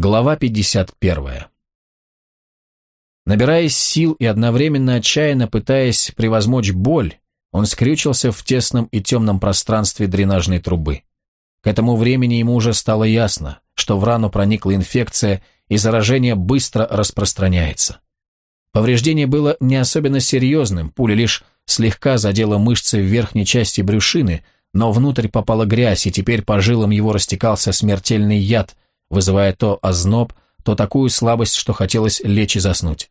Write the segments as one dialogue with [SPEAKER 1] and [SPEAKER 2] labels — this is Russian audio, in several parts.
[SPEAKER 1] Глава 51. Набираясь сил и одновременно отчаянно пытаясь превозмочь боль, он скрючился в тесном и темном пространстве дренажной трубы. К этому времени ему уже стало ясно, что в рану проникла инфекция, и заражение быстро распространяется. Повреждение было не особенно серьезным, пуля лишь слегка задела мышцы в верхней части брюшины, но внутрь попала грязь, и теперь по жилам его растекался смертельный яд – вызывая то озноб, то такую слабость, что хотелось лечь и заснуть.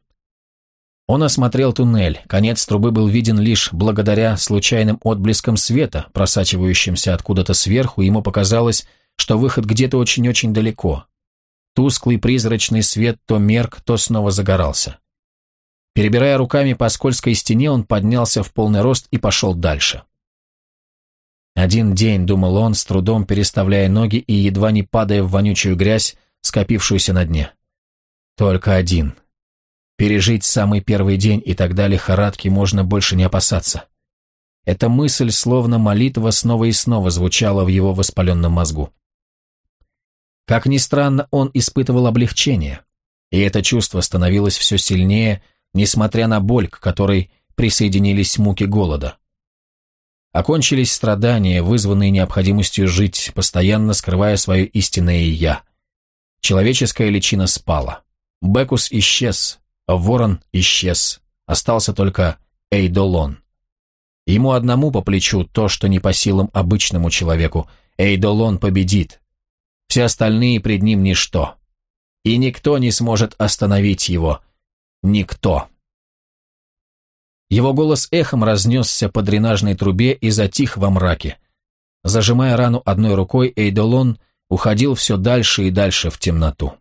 [SPEAKER 1] Он осмотрел туннель, конец трубы был виден лишь благодаря случайным отблескам света, просачивающимся откуда-то сверху, ему показалось, что выход где-то очень-очень далеко. Тусклый призрачный свет то мерк, то снова загорался. Перебирая руками по скользкой стене, он поднялся в полный рост и пошел дальше. Один день, думал он, с трудом переставляя ноги и едва не падая в вонючую грязь, скопившуюся на дне. Только один. Пережить самый первый день, и тогда лихорадки можно больше не опасаться. Эта мысль, словно молитва, снова и снова звучала в его воспаленном мозгу. Как ни странно, он испытывал облегчение, и это чувство становилось все сильнее, несмотря на боль, к которой присоединились муки голода. Окончились страдания, вызванные необходимостью жить, постоянно скрывая свое истинное «я». Человеческая личина спала. Бекус исчез, Ворон исчез, остался только Эйдолон. Ему одному по плечу то, что не по силам обычному человеку. Эйдолон победит. Все остальные пред ним ничто. И никто не сможет остановить его. Никто. Его голос эхом разнесся по дренажной трубе и затих во мраке. Зажимая рану одной рукой, Эйдолон уходил все дальше и дальше в темноту.